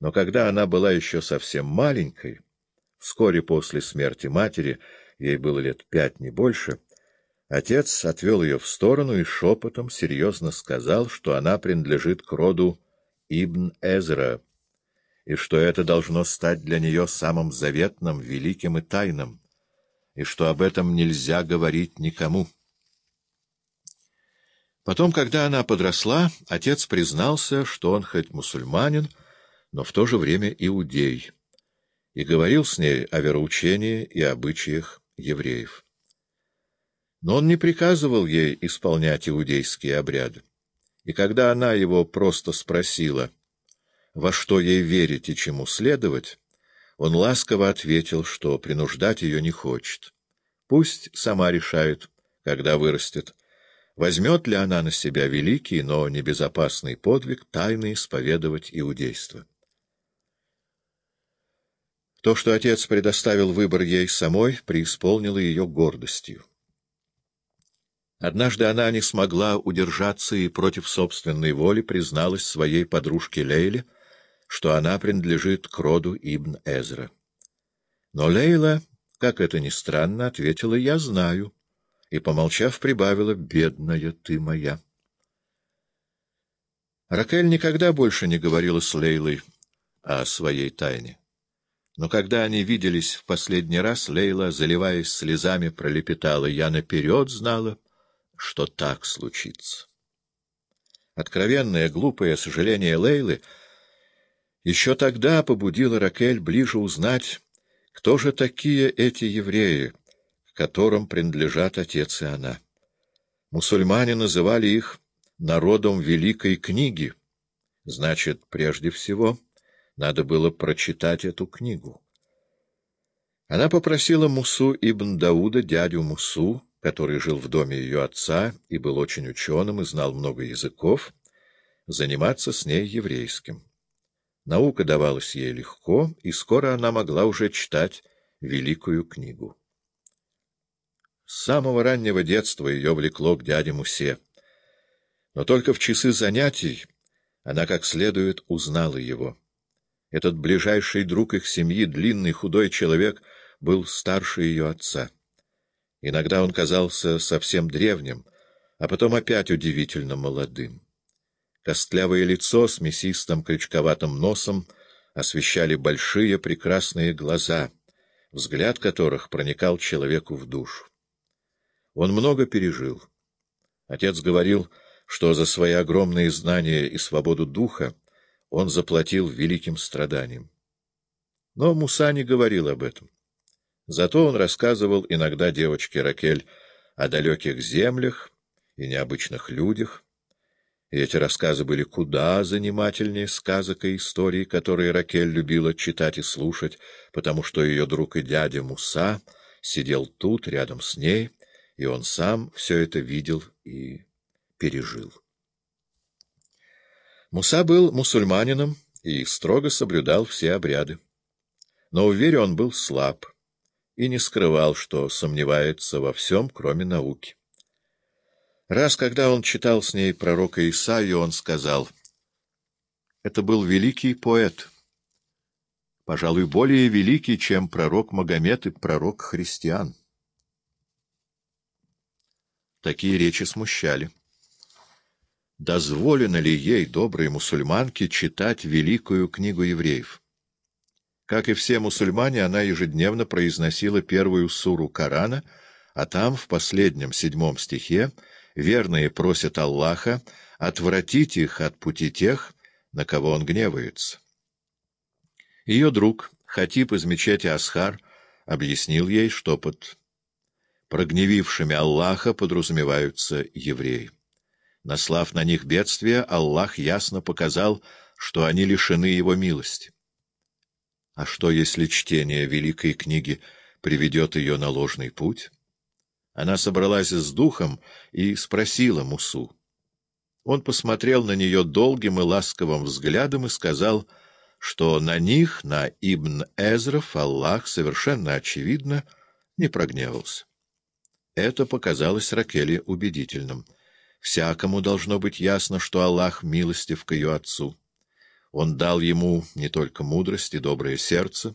Но когда она была еще совсем маленькой, вскоре после смерти матери, ей было лет пять, не больше, отец отвел ее в сторону и шепотом серьезно сказал, что она принадлежит к роду Ибн Эзра, и что это должно стать для нее самым заветным, великим и тайным, и что об этом нельзя говорить никому. Потом, когда она подросла, отец признался, что он хоть мусульманин, но в то же время иудей, и говорил с ней о вероучении и обычаях евреев. Но он не приказывал ей исполнять иудейские обряды. И когда она его просто спросила, во что ей верить и чему следовать, он ласково ответил, что принуждать ее не хочет. Пусть сама решает, когда вырастет, возьмет ли она на себя великий, но небезопасный подвиг тайно исповедовать иудейство. То, что отец предоставил выбор ей самой, преисполнило ее гордостью. Однажды она не смогла удержаться и против собственной воли призналась своей подружке Лейле, что она принадлежит к роду Ибн Эзра. Но Лейла, как это ни странно, ответила «Я знаю», и, помолчав, прибавила «Бедная ты моя». Ракель никогда больше не говорила с Лейлой о своей тайне. Но когда они виделись в последний раз, Лейла, заливаясь слезами, пролепетала «Я наперед знала» что так случится. Откровенное, глупое сожаление Лейлы еще тогда побудило Ракель ближе узнать, кто же такие эти евреи, к которым принадлежат отец и она. Мусульмане называли их народом Великой Книги. Значит, прежде всего, надо было прочитать эту книгу. Она попросила Мусу ибн Дауда, дядю Мусу, который жил в доме ее отца и был очень ученым и знал много языков, заниматься с ней еврейским. Наука давалась ей легко, и скоро она могла уже читать великую книгу. С самого раннего детства ее влекло к дяде Мусе. Но только в часы занятий она как следует узнала его. Этот ближайший друг их семьи, длинный худой человек, был старше ее отца. Иногда он казался совсем древним, а потом опять удивительно молодым. Костлявое лицо с мясистым крючковатым носом освещали большие прекрасные глаза, взгляд которых проникал человеку в душу. Он много пережил. Отец говорил, что за свои огромные знания и свободу духа он заплатил великим страданием. Но Муса не говорил об этом. Зато он рассказывал иногда девочке Ракель о далеких землях и необычных людях. И эти рассказы были куда занимательнее сказок и историй, которые Ракель любила читать и слушать, потому что ее друг и дядя Муса сидел тут, рядом с ней, и он сам все это видел и пережил. Муса был мусульманином и строго соблюдал все обряды. Но в вере он был слаб и не скрывал, что сомневается во всем, кроме науки. Раз, когда он читал с ней пророка Исаию, он сказал, «Это был великий поэт, пожалуй, более великий, чем пророк Магомед и пророк христиан». Такие речи смущали. Дозволено ли ей, доброй мусульманке, читать великую книгу евреев? Как и все мусульмане, она ежедневно произносила первую суру Корана, а там, в последнем седьмом стихе, верные просят Аллаха отвратить их от пути тех, на кого он гневается. Ее друг, Хатиб из мечети Асхар, объяснил ей, что под прогневившими Аллаха подразумеваются евреи. Наслав на них бедствие, Аллах ясно показал, что они лишены его милости. А что, если чтение великой книги приведет ее на ложный путь? Она собралась с духом и спросила Мусу. Он посмотрел на нее долгим и ласковым взглядом и сказал, что на них, на Ибн Эзров, Аллах совершенно очевидно не прогневался. Это показалось Ракеле убедительным. Всякому должно быть ясно, что Аллах милостив к ее отцу. Он дал ему не только мудрость и доброе сердце,